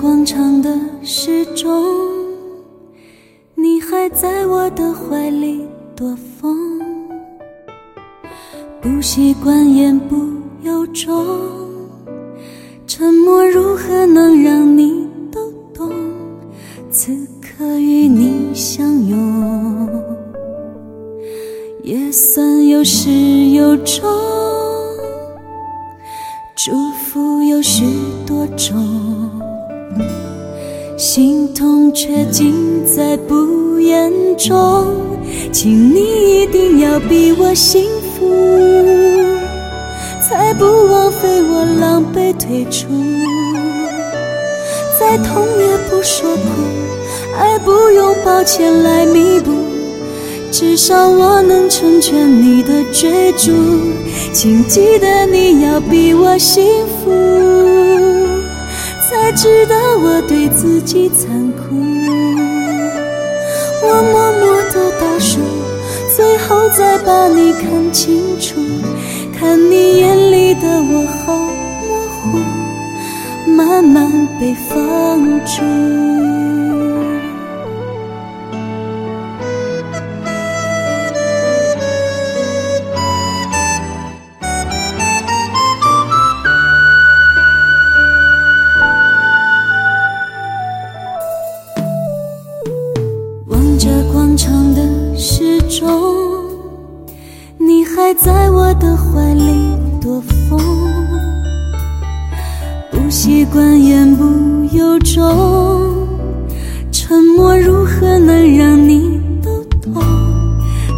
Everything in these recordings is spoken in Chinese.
广场的时钟，你还在我的怀里躲风。不习惯言不由衷，沉默如何能让你都懂？此刻与你相拥，也算有始有终。祝福有许多种，痛却尽在不言中。请你一定要比我幸福，才不枉费我狼狈退出。再痛也不说苦，爱不用抱歉来弥补，至少我能成全你的追逐。请记得你要比我幸福，才知道我对自己残酷。我默默的倒数，最后再把你看清楚，看你眼里的我好模糊，慢慢被放逐。还在我的怀里躲风。不习惯言不由衷，沉默如何能让你都懂？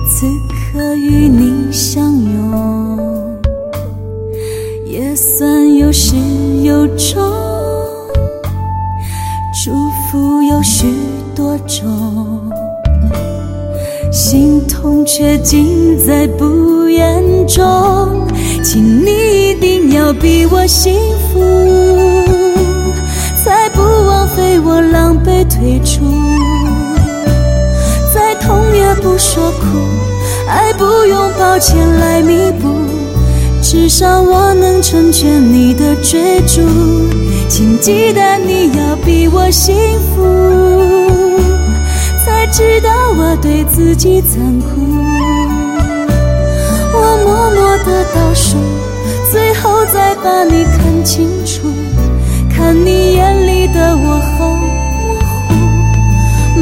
此刻与你相拥，也算有始有终。祝福有许多种，心痛却尽在不言中。请你一定要比我幸福，才不枉费我狼狈退出。再痛也不说苦，爱不用抱歉来弥补，至少我能成全你的追逐。请记得你要比我幸福，才知道我对自己残酷。我默默的倒数，最后再把你看清楚，看你眼里的我好模糊，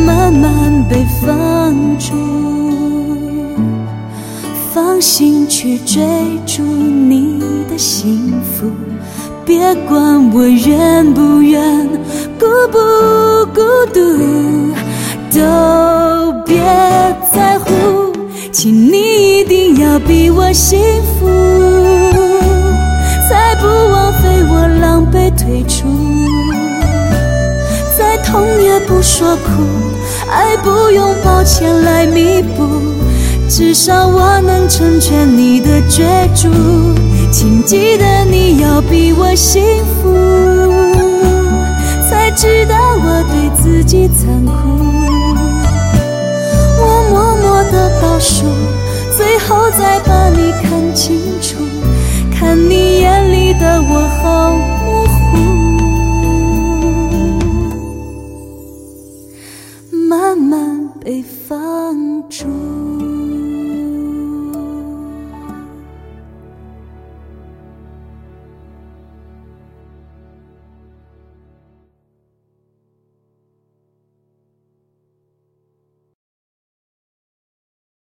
慢慢被放逐。放心去追逐你的幸福。别管我愿不愿，孤不孤独，都比我幸福，才不枉费我狼狈退出。再痛也不说苦，爱不用抱歉来弥补，至少我能成全你的追逐。请记得你要比我幸福，才知道我对自己残酷。我默默的倒数，最后再把你看清楚，看你眼里的我好模糊，慢慢被放逐。